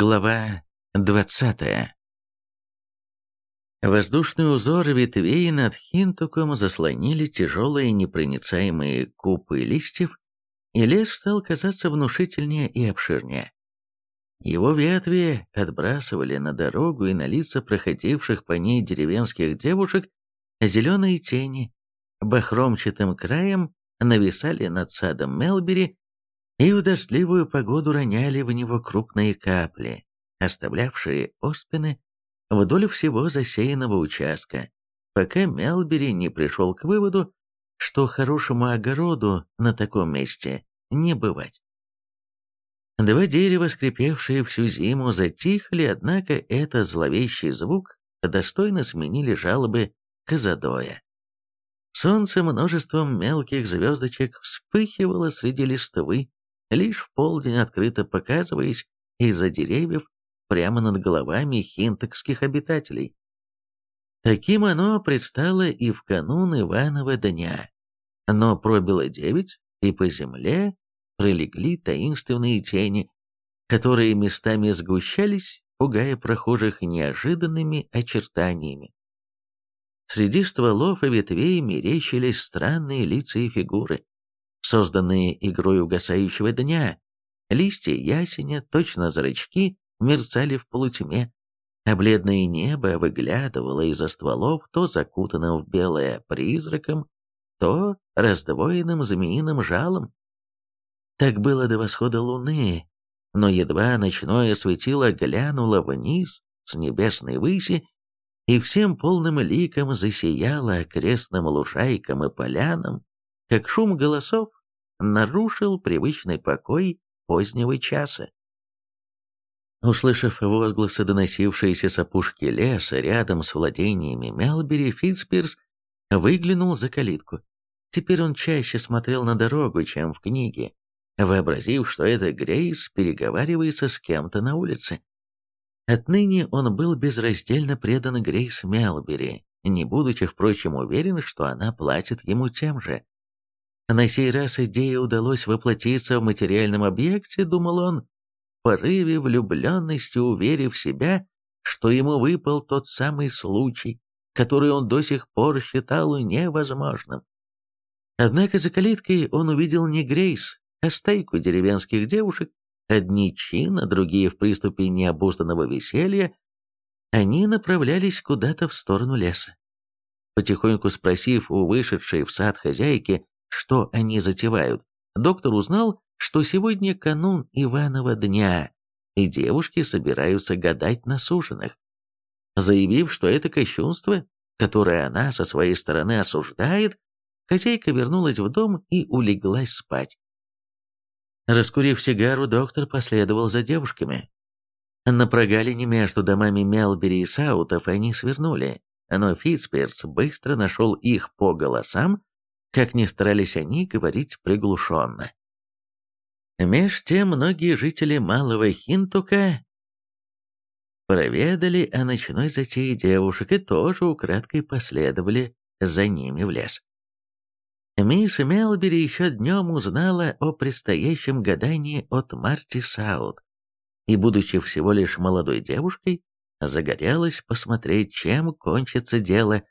Глава 20 Воздушный узор ветвей над Хинтуком заслонили тяжелые непроницаемые купы листьев, и лес стал казаться внушительнее и обширнее. Его ветви отбрасывали на дорогу и на лица проходивших по ней деревенских девушек зеленые тени, бахромчатым краем нависали над садом Мелбери и в дождливую погоду роняли в него крупные капли, оставлявшие оспины вдоль всего засеянного участка, пока Мелбери не пришел к выводу, что хорошему огороду на таком месте не бывать. Два дерева, скрипевшие всю зиму, затихли, однако этот зловещий звук достойно сменили жалобы Казадоя. Солнце множеством мелких звездочек вспыхивало среди листвы, лишь в полдень открыто показываясь из-за деревьев прямо над головами хинтокских обитателей. Таким оно предстало и в канун Иванова дня. Но пробило девять, и по земле пролегли таинственные тени, которые местами сгущались, пугая прохожих неожиданными очертаниями. Среди стволов и ветвей мерещились странные лица и фигуры созданные игрой угасающего дня. Листья ясеня, точно зрачки, мерцали в полутьме, а бледное небо выглядывало из-за стволов, то закутанным в белое призраком, то раздвоенным змеиным жалом. Так было до восхода луны, но едва ночное светило глянуло вниз с небесной выси, и всем полным ликом засияло окрестным лужайкам и полянам, как шум голосов нарушил привычный покой позднего часа. Услышав возгласы, доносившиеся с опушки леса рядом с владениями Мелбери, Фитспирс выглянул за калитку. Теперь он чаще смотрел на дорогу, чем в книге, вообразив, что это Грейс переговаривается с кем-то на улице. Отныне он был безраздельно предан Грейс Мелбери, не будучи, впрочем, уверен, что она платит ему тем же. На сей раз идее удалось воплотиться в материальном объекте, думал он, в порыве влюбленности уверив себя, что ему выпал тот самый случай, который он до сих пор считал невозможным. Однако за калиткой он увидел не Грейс, а стайку деревенских девушек, одни чина, другие в приступе необузданного веселья, они направлялись куда-то в сторону леса. Потихоньку спросив у вышедшей в сад хозяйки, что они затевают, доктор узнал, что сегодня канун Иванова дня, и девушки собираются гадать на суженых. Заявив, что это кощунство, которое она со своей стороны осуждает, хозяйка вернулась в дом и улеглась спать. Раскурив сигару, доктор последовал за девушками. На прогалине между домами Мелбери и Саутов они свернули, но Фитцперс быстро нашел их по голосам как ни старались они говорить приглушенно. Меж тем многие жители Малого Хинтука проведали о ночной затее девушек и тоже украдкой последовали за ними в лес. Мисс Мелбери еще днем узнала о предстоящем гадании от Марти Саут, и, будучи всего лишь молодой девушкой, загорелась посмотреть, чем кончится дело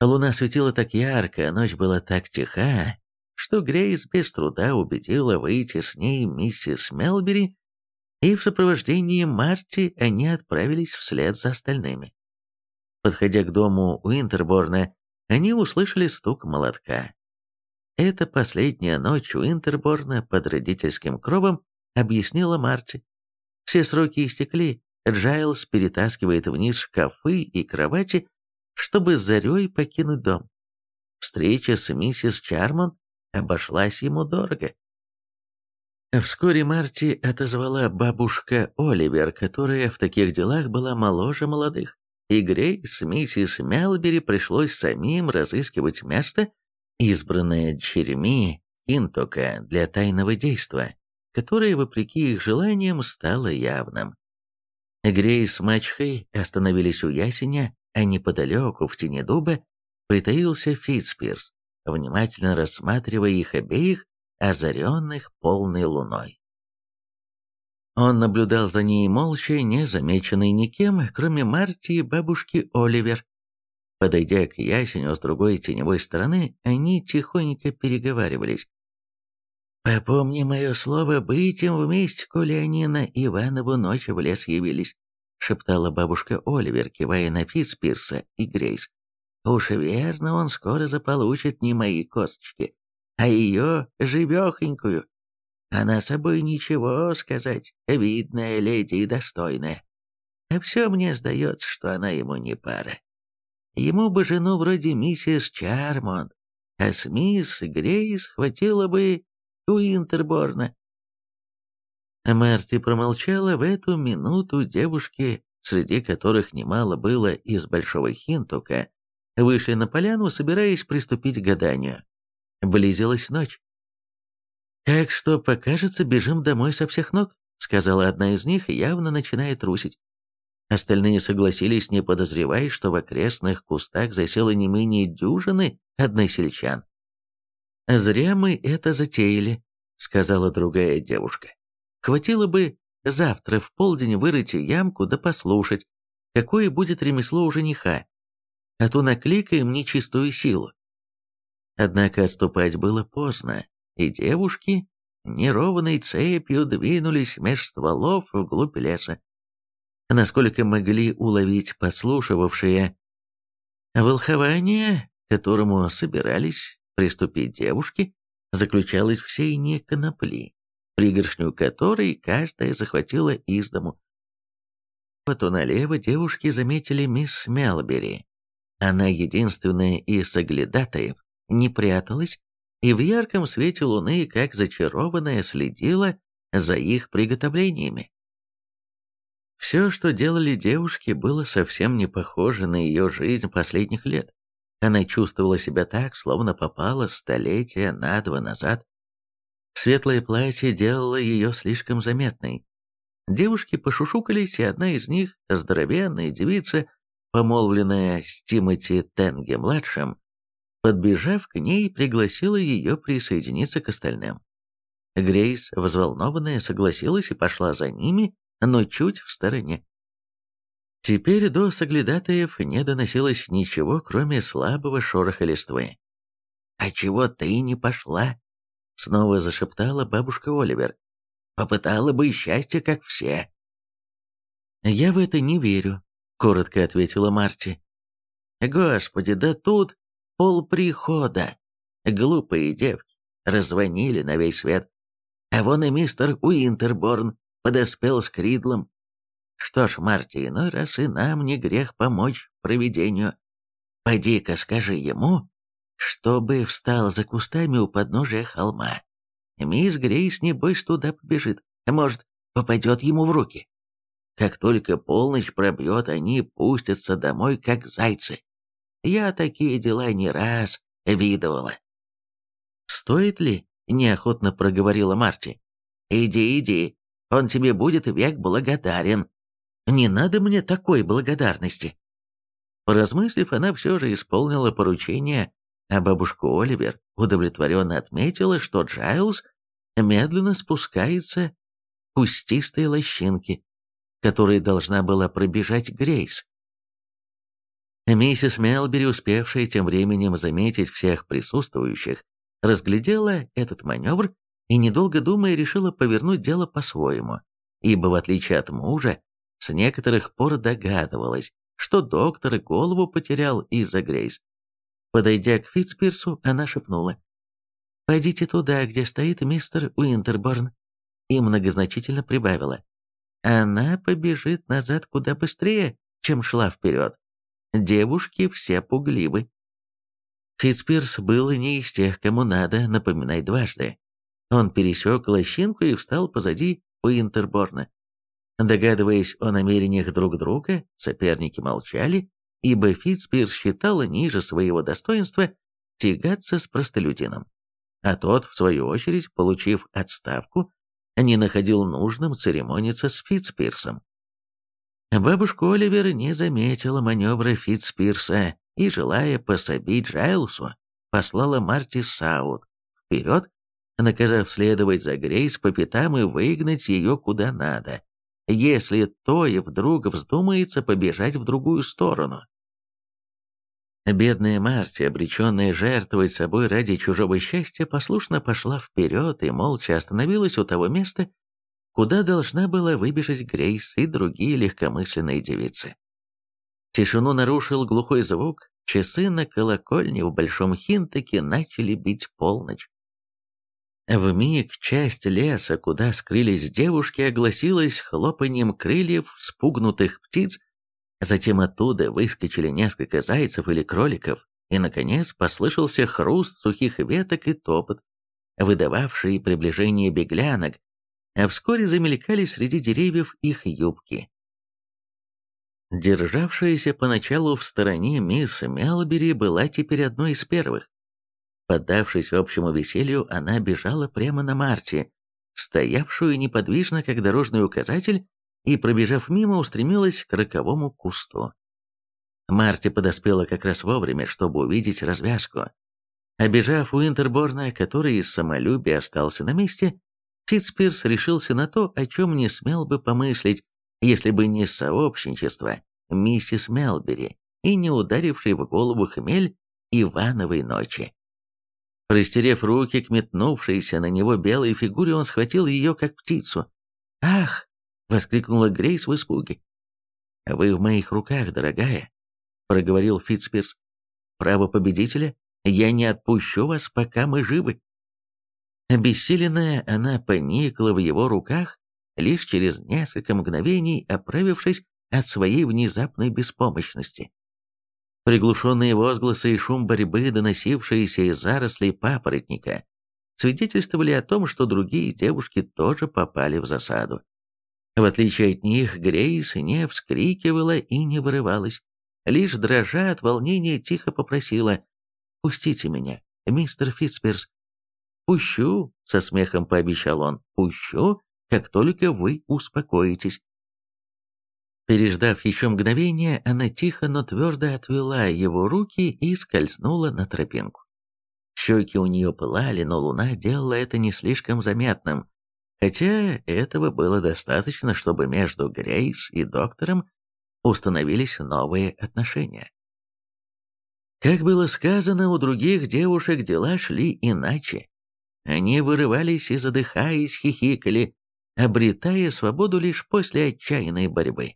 Луна светила так ярко, а ночь была так тиха, что Грейс без труда убедила выйти с ней миссис Мелбери, и в сопровождении Марти они отправились вслед за остальными. Подходя к дому Уинтерборна, они услышали стук молотка. Это последняя ночь Уинтерборна под родительским кровом объяснила Марти. Все сроки истекли, Джайлз перетаскивает вниз шкафы и кровати, чтобы зарей покинуть дом. Встреча с миссис Чармон обошлась ему дорого. Вскоре Марти отозвала бабушка Оливер, которая в таких делах была моложе молодых, и Грей с миссис Мелбери пришлось самим разыскивать место, избранное дочерьми Хинтока для тайного действа, которое, вопреки их желаниям, стало явным. Грей с мачхой остановились у ясеня, а неподалеку, в тени дуба, притаился Фитспирс, внимательно рассматривая их обеих, озаренных полной луной. Он наблюдал за ней молча, не замеченный никем, кроме Марти и бабушки Оливер. Подойдя к ясеню с другой теневой стороны, они тихонько переговаривались. «Попомни мое слово быть им вместе, коли они на Иванову ночь в лес явились», шептала бабушка Оливер, кивая на Фитспирса и Грейс. «Уж верно, он скоро заполучит не мои косточки, а ее живехонькую. Она собой ничего сказать, видная леди и достойная. А все мне сдается, что она ему не пара. Ему бы жену вроде миссис Чармонт, а с мисс Грейс хватило бы Уинтерборна. Марти промолчала в эту минуту девушки, среди которых немало было из Большого Хинтука, вышли на поляну, собираясь приступить к гаданию. Близилась ночь. «Как что покажется, бежим домой со всех ног», сказала одна из них, явно начиная трусить. Остальные согласились, не подозревая, что в окрестных кустах засело не менее дюжины односельчан. «Зря мы это затеяли», — сказала другая девушка. «Хватило бы завтра в полдень вырыть ямку да послушать, какое будет ремесло у жениха, а то накликаем нечистую силу». Однако отступать было поздно и девушки неровной цепью двинулись меж стволов вглубь леса. Насколько могли уловить подслушивавшие, волхование, которому собирались приступить девушки, заключалось в сейне конопли, пригоршню которой каждая захватила из дому. Потом налево девушки заметили мисс Мелбери. Она единственная из соглядатаев не пряталась, и в ярком свете луны, как зачарованная, следила за их приготовлениями. Все, что делали девушки, было совсем не похоже на ее жизнь последних лет. Она чувствовала себя так, словно попала столетия на два назад. Светлое платье делало ее слишком заметной. Девушки пошушукались, и одна из них, здоровенная девица, помолвленная с Тимоти Тенге-младшим, подбежав к ней, пригласила ее присоединиться к остальным. Грейс, взволнованная, согласилась и пошла за ними, но чуть в стороне. Теперь до соглядатаев не доносилось ничего, кроме слабого шороха листвы. «А чего ты не пошла?» — снова зашептала бабушка Оливер. «Попытала бы счастье, как все». «Я в это не верю», — коротко ответила Марти. «Господи, да тут полприхода. Глупые девки раззвонили на весь свет. А вон и мистер Уинтерборн подоспел с Кридлом. Что ж, Марти, иной раз и нам не грех помочь проведению. Пойди-ка скажи ему, чтобы встал за кустами у подножия холма. Мисс Грейс, небось, туда побежит. Может, попадет ему в руки. Как только полночь пробьет, они пустятся домой, как зайцы. Я такие дела не раз видывала. «Стоит ли?» — неохотно проговорила Марти. «Иди, иди, он тебе будет век благодарен. Не надо мне такой благодарности». Поразмыслив, она все же исполнила поручение, а бабушка Оливер удовлетворенно отметила, что Джайлз медленно спускается к кустистой лощинке, которой должна была пробежать Грейс. Миссис Мелбери, успевшая тем временем заметить всех присутствующих, разглядела этот маневр и, недолго думая, решила повернуть дело по-своему, ибо, в отличие от мужа, с некоторых пор догадывалась, что доктор голову потерял из-за Грейс. Подойдя к Фитцпирсу, она шепнула. «Пойдите туда, где стоит мистер Уинтерборн», и многозначительно прибавила. «Она побежит назад куда быстрее, чем шла вперед». Девушки все пугливы. Фитспирс был не из тех, кому надо напоминать дважды. Он пересек лощинку и встал позади Уинтерборна. Догадываясь о намерениях друг друга, соперники молчали, ибо Фитспирс считал ниже своего достоинства тягаться с простолюдином. А тот, в свою очередь, получив отставку, не находил нужным церемониться с Фитспирсом. Бабушка Оливер не заметила маневра Фитспирса и, желая пособить Джайлсу, послала Марти Саут вперед, наказав следовать за Грейс по пятам и выгнать ее куда надо, если то и вдруг вздумается побежать в другую сторону. Бедная Марти, обреченная жертвовать собой ради чужого счастья, послушно пошла вперед и молча остановилась у того места, куда должна была выбежать Грейс и другие легкомысленные девицы. Тишину нарушил глухой звук, часы на колокольне в Большом Хинтаке начали бить полночь. В миг часть леса, куда скрылись девушки, огласилась хлопанием крыльев спугнутых птиц, затем оттуда выскочили несколько зайцев или кроликов, и, наконец, послышался хруст сухих веток и топот, выдававший приближение беглянок, а вскоре замелькали среди деревьев их юбки. Державшаяся поначалу в стороне мисс Мелбери была теперь одной из первых. Поддавшись общему веселью, она бежала прямо на Марти, стоявшую неподвижно, как дорожный указатель, и, пробежав мимо, устремилась к роковому кусту. Марти подоспела как раз вовремя, чтобы увидеть развязку. Обежав Уинтерборна, который из самолюбия остался на месте, Фитспирс решился на то, о чем не смел бы помыслить, если бы не сообщничество миссис Мелбери и не ударивший в голову хмель Ивановой ночи. Растерев руки к метнувшейся на него белой фигуре, он схватил ее как птицу. «Ах!» — воскликнула Грейс в испуге. «Вы в моих руках, дорогая», — проговорил Фитспирс. «Право победителя, я не отпущу вас, пока мы живы». Обессиленная, она поникла в его руках, лишь через несколько мгновений оправившись от своей внезапной беспомощности. Приглушенные возгласы и шум борьбы, доносившиеся из зарослей папоротника, свидетельствовали о том, что другие девушки тоже попали в засаду. В отличие от них, Грейс не вскрикивала и не вырывалась, лишь дрожа от волнения тихо попросила «Пустите меня, мистер Фитцперс». «Пущу», — со смехом пообещал он, — «пущу, как только вы успокоитесь». Переждав еще мгновение, она тихо, но твердо отвела его руки и скользнула на тропинку. Щеки у нее пылали, но луна делала это не слишком заметным, хотя этого было достаточно, чтобы между Грейс и доктором установились новые отношения. Как было сказано, у других девушек дела шли иначе. Они вырывались и, задыхаясь, хихикали, обретая свободу лишь после отчаянной борьбы.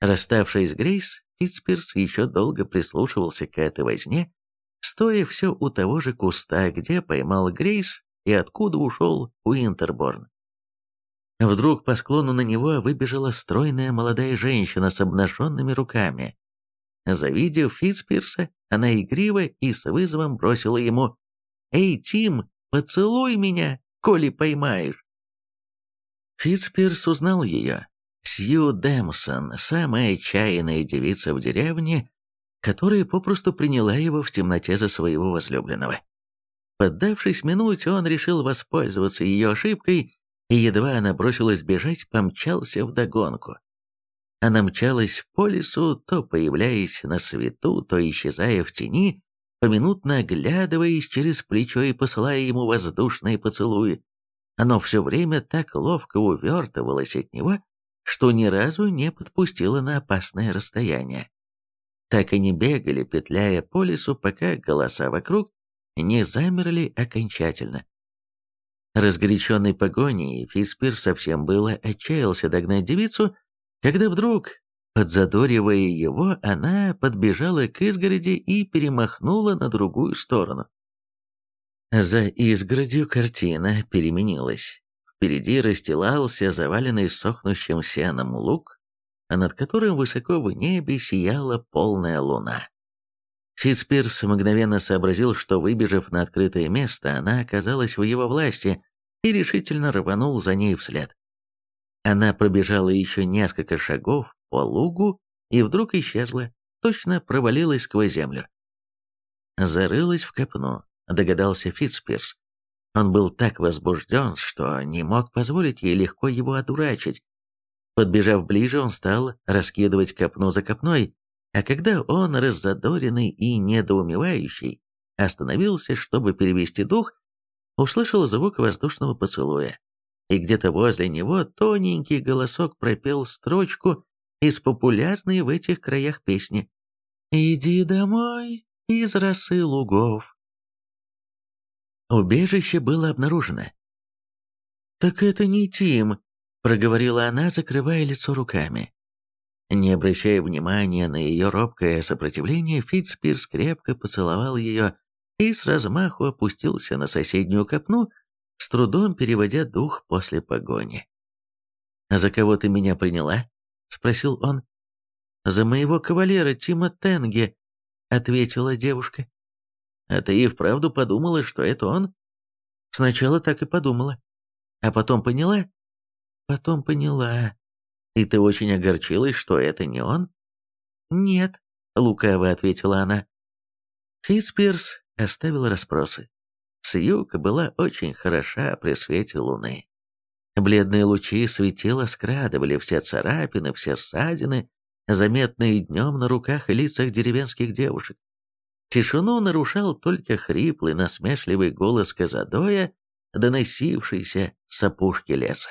Расставшись с Грейс, Фитцперс еще долго прислушивался к этой возне, стоя все у того же куста, где поймал Грейс и откуда ушел Уинтерборн. Вдруг по склону на него выбежала стройная молодая женщина с обнаженными руками. Завидев Фитцперса, она игриво и с вызовом бросила ему «Эй, Тим, поцелуй меня, коли поймаешь!» Фитцперс узнал ее. Сью Дэмсон, самая отчаянная девица в деревне, которая попросту приняла его в темноте за своего возлюбленного. Поддавшись минуте, он решил воспользоваться ее ошибкой, и едва она бросилась бежать, помчался вдогонку. Она мчалась по лесу, то появляясь на свету, то исчезая в тени, поминутно оглядываясь через плечо и посылая ему воздушные поцелуи. Оно все время так ловко увертывалось от него, что ни разу не подпустила на опасное расстояние. Так и не бегали, петляя по лесу, пока голоса вокруг не замерли окончательно. Разгоряченный погоней, Фиспир совсем было отчаялся догнать девицу, когда вдруг, подзадоривая его, она подбежала к изгороди и перемахнула на другую сторону. За изгородью картина переменилась. Впереди расстилался заваленный сохнущим сеном луг, а над которым высоко в небе сияла полная луна. Фитспирс мгновенно сообразил, что, выбежав на открытое место, она оказалась в его власти, и решительно рванул за ней вслед. Она пробежала еще несколько шагов по лугу и вдруг исчезла, точно провалилась сквозь землю. Зарылась в копну, догадался Фитспирс. Он был так возбужден, что не мог позволить ей легко его одурачить. Подбежав ближе, он стал раскидывать копну за копной, а когда он, раззадоренный и недоумевающий, остановился, чтобы перевести дух, услышал звук воздушного поцелуя, и где-то возле него тоненький голосок пропел строчку из популярной в этих краях песни «Иди домой из росы лугов». Убежище было обнаружено. «Так это не Тим», — проговорила она, закрывая лицо руками. Не обращая внимания на ее робкое сопротивление, Фитцпирс крепко поцеловал ее и с размаху опустился на соседнюю копну, с трудом переводя дух после погони. «А за кого ты меня приняла?» — спросил он. «За моего кавалера Тима Тенге», — ответила девушка. «А ты и вправду подумала, что это он?» «Сначала так и подумала. А потом поняла?» «Потом поняла. И ты очень огорчилась, что это не он?» «Нет», — лукаво ответила она. Фитспирс оставил расспросы. Сьюка была очень хороша при свете луны. Бледные лучи светила скрадывали все царапины, все ссадины, заметные днем на руках и лицах деревенских девушек. Тишину нарушал только хриплый, насмешливый голос Казадоя, доносившийся с опушки леса.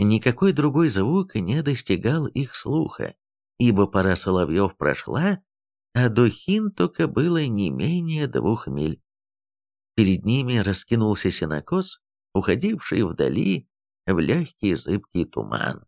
Никакой другой звук не достигал их слуха, ибо пора соловьев прошла, а до Хинтока было не менее двух миль. Перед ними раскинулся сенокос, уходивший вдали в легкий зыбкий туман.